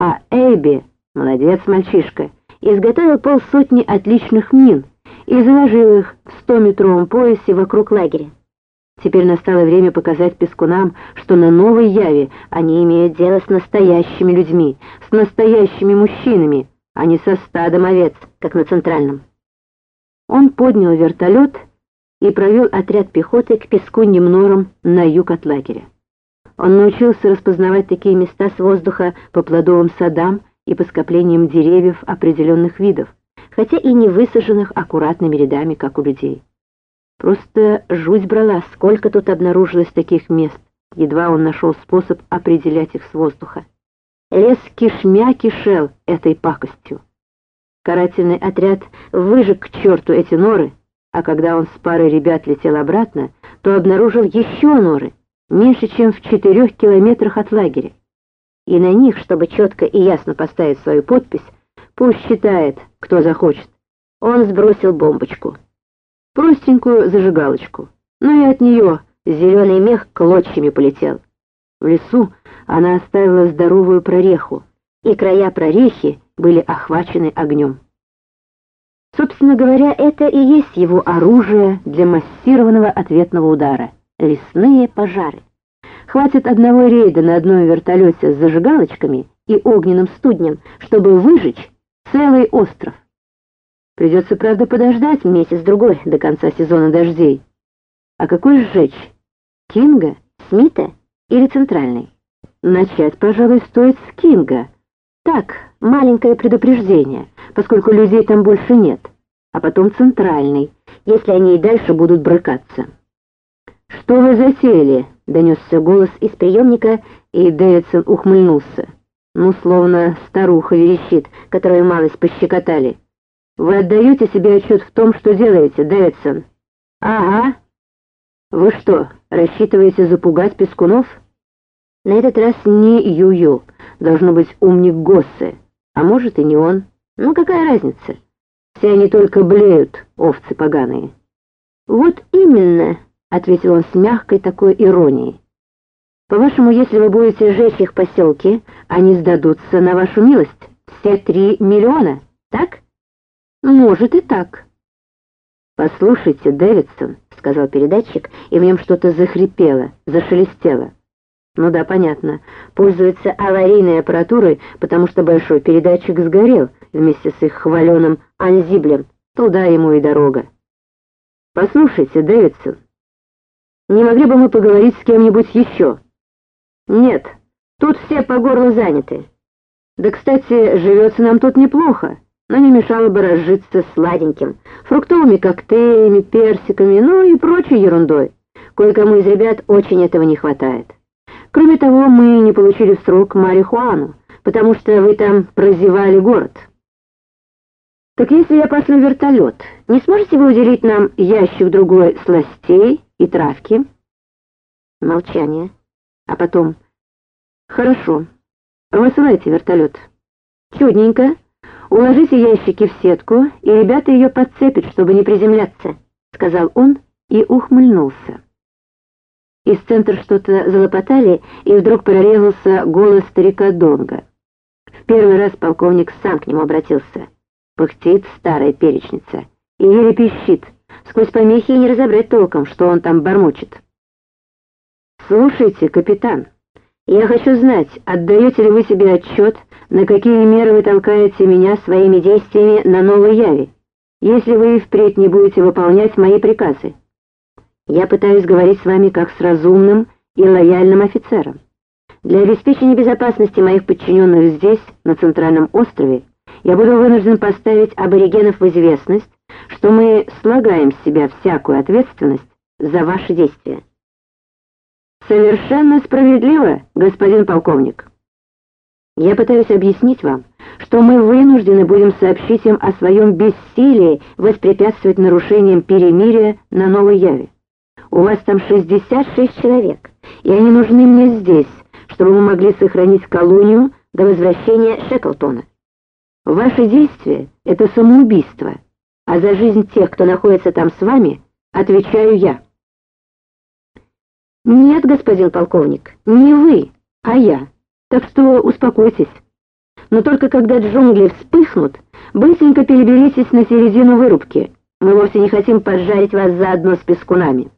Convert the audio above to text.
А Эйби, молодец мальчишка, изготовил полсотни отличных мин и заложил их в стометровом поясе вокруг лагеря. Теперь настало время показать пескунам, что на новой Яве они имеют дело с настоящими людьми, с настоящими мужчинами, а не со стадом овец, как на Центральном. Он поднял вертолет и провел отряд пехоты к пескуньим норам на юг от лагеря. Он научился распознавать такие места с воздуха по плодовым садам и по скоплениям деревьев определенных видов, хотя и не высаженных аккуратными рядами, как у людей. Просто жуть брала, сколько тут обнаружилось таких мест, едва он нашел способ определять их с воздуха. Лес кишмя кишел этой пакостью. Карательный отряд выжег к черту эти норы, а когда он с парой ребят летел обратно, то обнаружил еще норы, меньше чем в четырех километрах от лагеря. И на них, чтобы четко и ясно поставить свою подпись, пусть считает, кто захочет, он сбросил бомбочку простенькую зажигалочку, но и от нее зеленый мех клочьями полетел. В лесу она оставила здоровую прореху, и края прорехи были охвачены огнем. Собственно говоря, это и есть его оружие для массированного ответного удара — лесные пожары. Хватит одного рейда на одном вертолете с зажигалочками и огненным студнем, чтобы выжечь целый остров. Придется, правда, подождать месяц-другой до конца сезона дождей. А какой сжечь? Кинга, Смита или Центральный? Начать, пожалуй, стоит с Кинга. Так, маленькое предупреждение, поскольку людей там больше нет. А потом Центральный, если они и дальше будут брыкаться. «Что вы засели?» — донесся голос из приемника, и Дэвидсон ухмыльнулся. Ну, словно старуха верещит, которую малость пощекотали. Вы отдаете себе отчет в том, что делаете, Дэвидсон? Ага. Вы что, рассчитываете запугать Пескунов? На этот раз не Ю-Ю, должно быть умник Госсе, а может и не он. Ну какая разница? Все они только блеют, овцы поганые. Вот именно, ответил он с мягкой такой иронией. По-вашему, если вы будете сжечь их поселки, они сдадутся на вашу милость? Все три миллиона, так? «Может и так». «Послушайте, Дэвидсон», — сказал передатчик, и в нем что-то захрипело, зашелестело. «Ну да, понятно. Пользуется аварийной аппаратурой, потому что большой передатчик сгорел вместе с их хваленым анзиблем. Туда ему и дорога». «Послушайте, Дэвидсон, не могли бы мы поговорить с кем-нибудь еще?» «Нет, тут все по горло заняты. Да, кстати, живется нам тут неплохо но не мешало бы разжиться сладеньким, фруктовыми коктейлями, персиками, ну и прочей ерундой. Кое-кому из ребят очень этого не хватает. Кроме того, мы не получили срок марихуану, потому что вы там прозевали город. Так если я пошлю вертолет, не сможете вы уделить нам ящик другой сластей и травки? Молчание. А потом... Хорошо. Высылайте вертолет. Чудненько. «Уложите ящики в сетку, и ребята ее подцепят, чтобы не приземляться», — сказал он и ухмыльнулся. Из центра что-то залопотали, и вдруг прорезался голос старика Донга. В первый раз полковник сам к нему обратился. Пыхтит старая перечница и еле пищит. Сквозь помехи не разобрать толком, что он там бормочет. «Слушайте, капитан», я хочу знать, отдаете ли вы себе отчет, на какие меры вы толкаете меня своими действиями на новой яве, если вы и впредь не будете выполнять мои приказы. Я пытаюсь говорить с вами как с разумным и лояльным офицером. Для обеспечения безопасности моих подчиненных здесь, на Центральном острове, я буду вынужден поставить аборигенов в известность, что мы слагаем с себя всякую ответственность за ваши действия. Совершенно справедливо, господин полковник. Я пытаюсь объяснить вам, что мы вынуждены будем сообщить им о своем бессилии воспрепятствовать нарушениям перемирия на Новой Яве. У вас там 66 человек, и они нужны мне здесь, чтобы мы могли сохранить колонию до возвращения Шеклтона. Ваши действия — это самоубийство, а за жизнь тех, кто находится там с вами, отвечаю я. «Нет, господин полковник, не вы, а я. Так что успокойтесь. но только когда джунгли вспыхнут, быстренько переберитесь на середину вырубки. Мы вовсе не хотим поджарить вас заодно с пескунами».